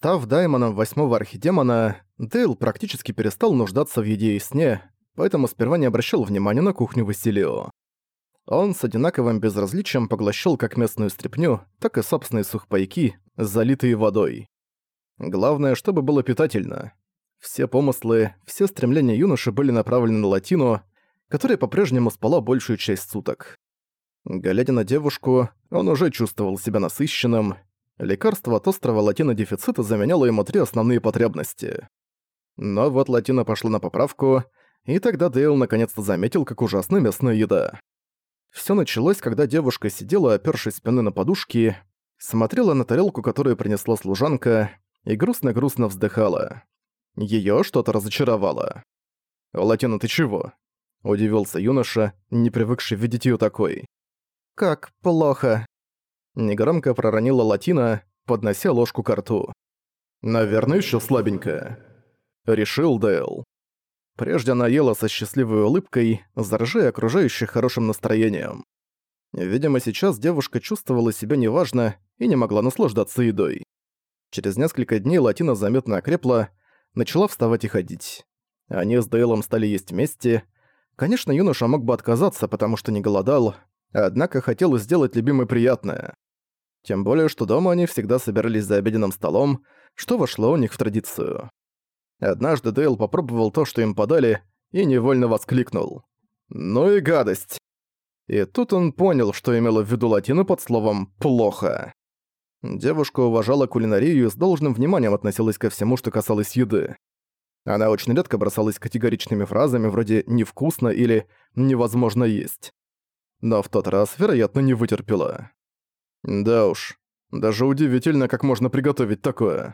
Став даймоном восьмого архидемона, Дейл практически перестал нуждаться в еде и сне, поэтому сперва не обращал внимания на кухню Василио. Он с одинаковым безразличием поглощал как местную стряпню, так и собственные сухпайки, залитые водой. Главное, чтобы было питательно. Все помыслы, все стремления юноши были направлены на Латину, которая по-прежнему спала большую часть суток. Глядя на девушку, он уже чувствовал себя насыщенным, Лекарство от острого латинодефицита заменяло ему три основные потребности. Но вот латина пошла на поправку, и тогда Дейл наконец-то заметил, как ужасна местная еда. Всё началось, когда девушка сидела, опёршись спины на подушки, смотрела на тарелку, которую принесла служанка, и грустно-грустно вздыхала. Её что-то разочаровало. «Латина, ты чего?» – удивился юноша, не привыкший видеть её такой. «Как плохо», Негромко проронила Латина, поднося ложку к рту. «Наверное, ещё слабенькая», — решил Дейл. Прежде она ела со счастливой улыбкой, заражая окружающих хорошим настроением. Видимо, сейчас девушка чувствовала себя неважно и не могла наслаждаться едой. Через несколько дней Латина заметно окрепла, начала вставать и ходить. Они с Дейлом стали есть вместе. Конечно, юноша мог бы отказаться, потому что не голодал, однако хотел сделать любимой приятное. Тем более, что дома они всегда собирались за обеденным столом, что вошло у них в традицию. Однажды Дейл попробовал то, что им подали, и невольно воскликнул. «Ну и гадость!» И тут он понял, что имела в виду латину под словом «плохо». Девушка уважала кулинарию и с должным вниманием относилась ко всему, что касалось еды. Она очень редко бросалась категоричными фразами вроде «невкусно» или «невозможно есть». Но в тот раз, вероятно, не вытерпела. Да уж, даже удивительно, как можно приготовить такое.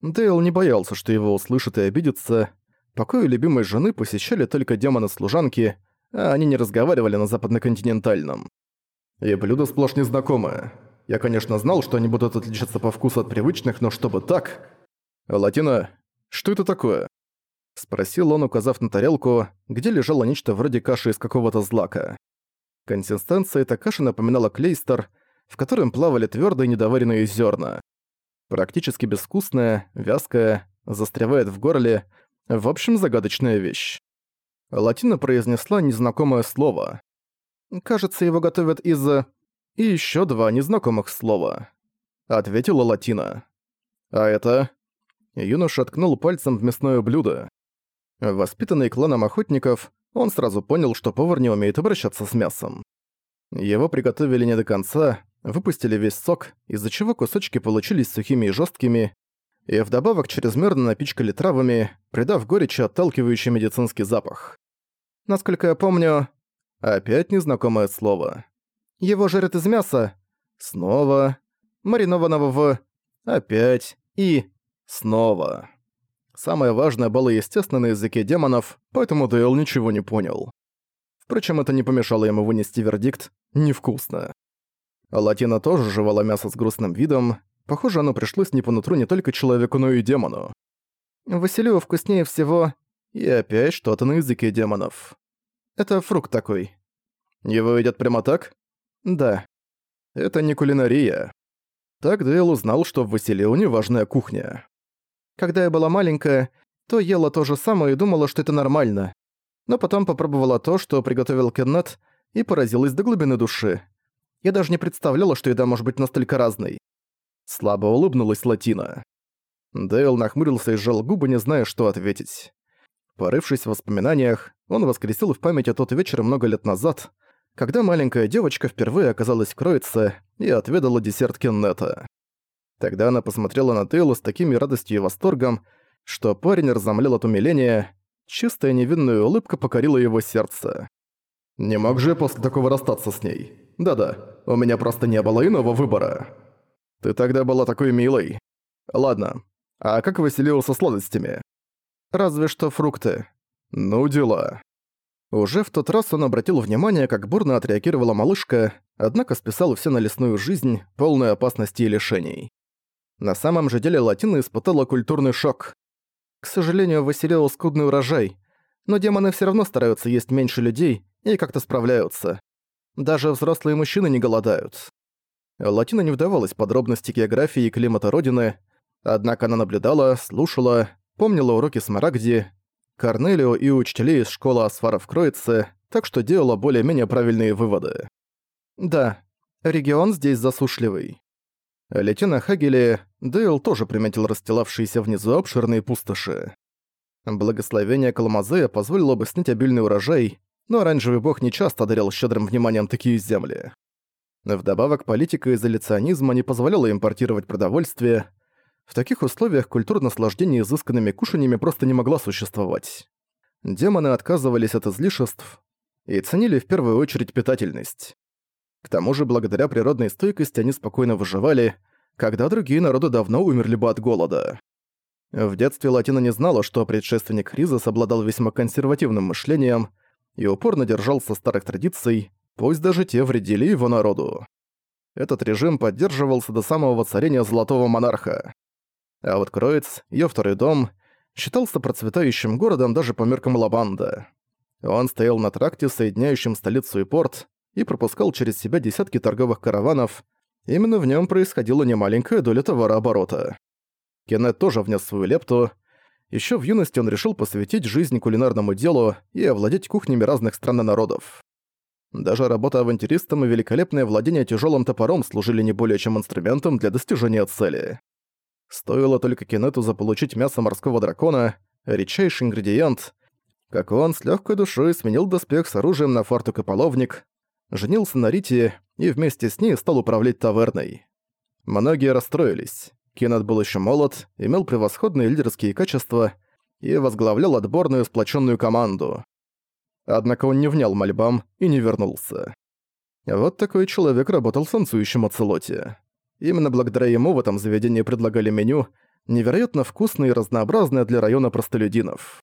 Дейл не боялся, что его услышат и обидятся. Покои любимой жены посещали только демоны-служанки, а они не разговаривали на западноконтинентальном. И блюдо сплошь незнакомое. Я, конечно, знал, что они будут отличаться по вкусу от привычных, но чтобы так... Латина, что это такое? Спросил он, указав на тарелку, где лежало нечто вроде каши из какого-то злака. Консистенция этой каши напоминала клейстер, в котором плавали твердые недоваренные зерна. Практически безвкусная, вязкая, застревает в горле, в общем, загадочная вещь. Латина произнесла незнакомое слово. «Кажется, его готовят из...» «И еще два незнакомых слова», — ответила Латина. «А это...» Юноша ткнул пальцем в мясное блюдо. Воспитанный кланом охотников, он сразу понял, что повар не умеет обращаться с мясом. Его приготовили не до конца, выпустили весь сок, из-за чего кусочки получились сухими и жесткими, и вдобавок чрезмерно напичкали травами, придав горечи отталкивающий медицинский запах. Насколько я помню... Опять незнакомое слово. Его жарят из мяса. Снова. Маринованного в... Опять. И... Снова. Самое важное было, естественно, на языке демонов, поэтому Дейл ничего не понял. Впрочем, это не помешало ему вынести вердикт «невкусно». Латина тоже жевала мясо с грустным видом. Похоже, оно пришлось не по нутру не только человеку, но и демону. Василию вкуснее всего... И опять что-то на языке демонов. Это фрукт такой. Его едят прямо так? Да. Это не кулинария. Так Дейл узнал, что в Василионе важная кухня. Когда я была маленькая, то ела то же самое и думала, что это нормально. Но потом попробовала то, что приготовил Кеннет, и поразилась до глубины души. Я даже не представляла, что еда может быть настолько разной. Слабо улыбнулась Латина. Дейл нахмурился и сжал губы, не зная, что ответить. Порывшись в воспоминаниях, он воскресил в памяти тот вечер много лет назад, когда маленькая девочка впервые оказалась в Кроице и отведала десерт Кеннета. Тогда она посмотрела на Дейла с такими радостью и восторгом, что парень разомлел от умиления, чистая невинная улыбка покорила его сердце. «Не мог же после такого расстаться с ней?» Да-да, у меня просто не было иного выбора. Ты тогда была такой милой. Ладно, а как Василио со сладостями? Разве что фрукты. Ну дела. Уже в тот раз он обратил внимание, как бурно отреагировала малышка, однако списал все на лесную жизнь, полную опасностей и лишений. На самом же деле Латина испытала культурный шок. К сожалению, Василио скудный урожай, но демоны все равно стараются есть меньше людей и как-то справляются. Даже взрослые мужчины не голодают. Латина не вдавалась в подробности географии и климата Родины, Однако она наблюдала, слушала, помнила уроки Смарагди, Корнелио и учителей из школы Асфара в Кроице, так что делала более-менее правильные выводы. Да, регион здесь засушливый. Летя на Хагеле, Дейл тоже приметил расстилавшиеся внизу обширные пустоши. Благословение Калмазея позволило бы снять обильный урожай, но оранжевый бог нечасто одарял щедрым вниманием такие земли. Вдобавок, политика изоляционизма не позволяла импортировать продовольствие. В таких условиях культура наслаждения изысканными кушаньями просто не могла существовать. Демоны отказывались от излишеств и ценили в первую очередь питательность. К тому же, благодаря природной стойкости они спокойно выживали, когда другие народы давно умерли бы от голода. В детстве Латина не знала, что предшественник Хризис обладал весьма консервативным мышлением и упорно держался старых традиций, пусть даже те вредили его народу. Этот режим поддерживался до самого воцарения Золотого Монарха. А вот Кроиц, её второй дом, считался процветающим городом даже по меркам Лабанда. Он стоял на тракте, соединяющем столицу и порт, и пропускал через себя десятки торговых караванов, именно в нем происходила немаленькая доля товарооборота. Кеннет тоже внес свою лепту. Еще в юности он решил посвятить жизнь кулинарному делу и овладеть кухнями разных стран и народов. Даже работа авантюристом и великолепное владение тяжелым топором служили не более чем инструментом для достижения цели. Стоило только Кеннету заполучить мясо морского дракона, редчайший ингредиент, как он с легкой душой сменил доспех с оружием на фартук и половник, женился на Рите и вместе с ней стал управлять таверной. Многие расстроились. Кеннет был еще молод, имел превосходные лидерские качества и возглавлял отборную сплоченную команду. Однако он не внял мольбам и не вернулся. Вот такой человек работал в танцующем оцелоте. Именно благодаря ему в этом заведении предлагали меню, невероятно вкусное и разнообразное для района простолюдинов.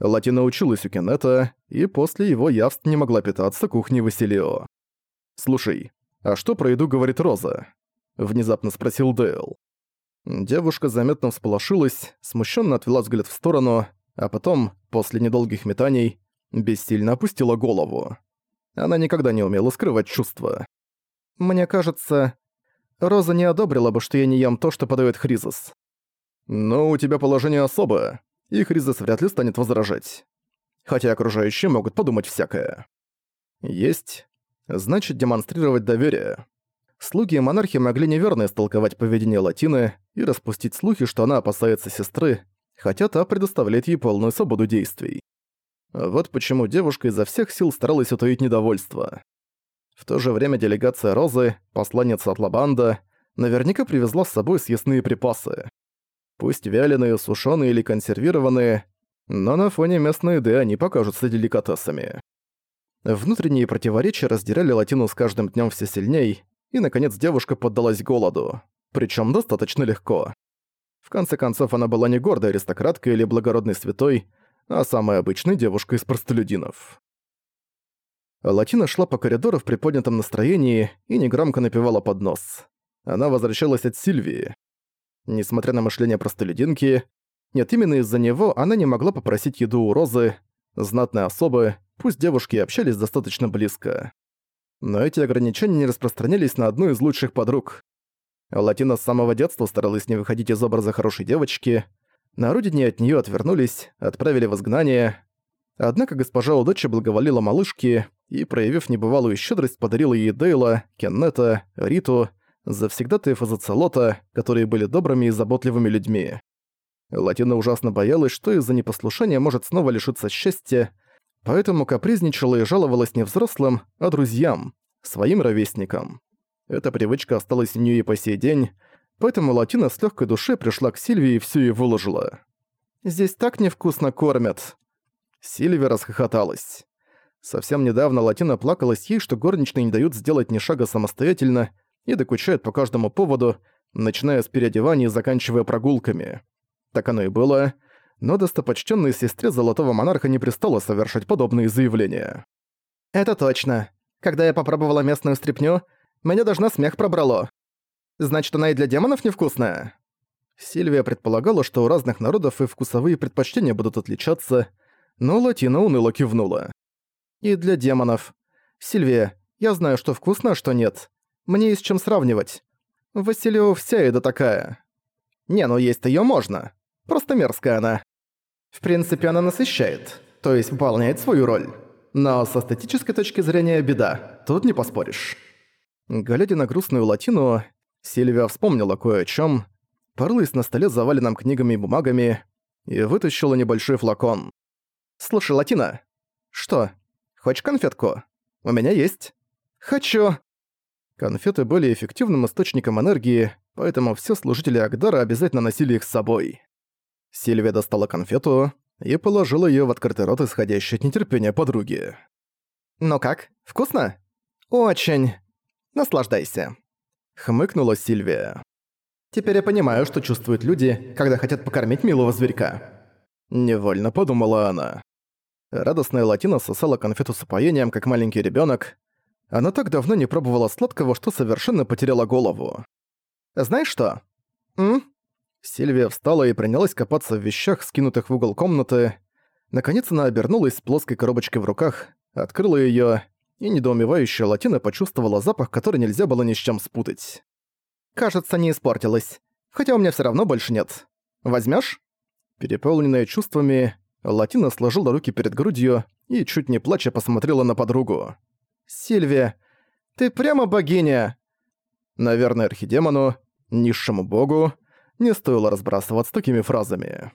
Латина училась у Кеннета, и после его явств не могла питаться кухней Василио. «Слушай, а что про еду говорит Роза?» – внезапно спросил Дейл. Девушка заметно всполошилась, смущенно отвела взгляд в сторону, а потом, после недолгих метаний, бессильно опустила голову. Она никогда не умела скрывать чувства. «Мне кажется, Роза не одобрила бы, что я не ем то, что подает Хризис». «Но у тебя положение особое и Хризис вряд ли станет возражать. Хотя окружающие могут подумать всякое. Есть. Значит, демонстрировать доверие. Слуги и монархи могли неверно истолковать поведение Латины и распустить слухи, что она опасается сестры, хотя та предоставляет ей полную свободу действий. Вот почему девушка изо всех сил старалась утаить недовольство. В то же время делегация Розы, посланница от Лабанда, наверняка привезла с собой съестные припасы. Пусть вяленые, сушеные или консервированные, но на фоне местной еды они покажутся деликатесами. Внутренние противоречия раздирали Латину с каждым днем все сильней, и, наконец, девушка поддалась голоду. Причем достаточно легко. В конце концов, она была не гордой аристократкой или благородной святой, а самой обычной девушкой из простолюдинов. Латина шла по коридору в приподнятом настроении и негромко напевала под нос. Она возвращалась от Сильвии. Несмотря на мышление простолюдинки, нет, именно из-за него она не могла попросить еду у Розы, знатной особы, пусть девушки общались достаточно близко. Но эти ограничения не распространялись на одну из лучших подруг. Латина с самого детства старалась не выходить из образа хорошей девочки. На родине от нее отвернулись, отправили в изгнание. Однако госпожа Удача благоволила малышке и, проявив небывалую щедрость, подарила ей Дейла, Кеннета, Риту завсегдатаев из Ацелота, которые были добрыми и заботливыми людьми. Латина ужасно боялась, что из-за непослушания может снова лишиться счастья, поэтому капризничала и жаловалась не взрослым, а друзьям, своим ровесникам. Эта привычка осталась у неё и по сей день, поэтому Латина с лёгкой душой пришла к Сильвии и всё ей выложила. «Здесь так невкусно кормят!» Сильвия расхохоталась. Совсем недавно Латина плакалась ей, что горничные не дают сделать ни шага самостоятельно, и докучают по каждому поводу, начиная с переодевания и заканчивая прогулками. Так оно и было, но достопочтенной сестре Золотого Монарха не пристало совершать подобные заявления. «Это точно. Когда я попробовала местную стряпню, меня даже на смех пробрало. Значит, она и для демонов невкусная?» Сильвия предполагала, что у разных народов и вкусовые предпочтения будут отличаться, но Латина уныло кивнула. «И для демонов. Сильвия, я знаю, что вкусно, а что нет. Мне есть чем сравнивать. Василио вся еда такая». Не, ну есть её можно. Просто мерзкая она. В принципе, она насыщает, то есть выполняет свою роль. Но с эстетической точки зрения беда, тут не поспоришь. Глядя на грустную латину, Сильвия вспомнила кое о чём, порылась на столе заваленном книгами и бумагами и вытащила небольшой флакон. «Слушай, Латина!» «Что? Хочешь конфетку? У меня есть». «Хочу!» Конфеты были эффективным источником энергии, поэтому все служители Агдара обязательно носили их с собой. Сильвия достала конфету и положила её в открытый рот, исходящий от нетерпения подруги. «Ну как, вкусно?» «Очень. Наслаждайся», — хмыкнула Сильвия. «Теперь я понимаю, что чувствуют люди, когда хотят покормить милого зверька». Невольно подумала она. Радостная Латина сосала конфету с упоением, как маленький ребёнок. Она так давно не пробовала сладкого, что совершенно потеряла голову. «Знаешь что?» «М?» Сильвия встала и принялась копаться в вещах, скинутых в угол комнаты. Наконец она обернулась с плоской коробочкой в руках, открыла её, и недоумевающая Латина почувствовала запах, который нельзя было ни с чем спутать. «Кажется, не испортилась. Хотя у меня всё равно больше нет. Возьмёшь?» Переполненная чувствами, Латина сложила руки перед грудью и, чуть не плача, посмотрела на подругу. «Сильвия, ты прямо богиня!» Наверное, архидемону, низшему богу, не стоило разбрасываться такими фразами.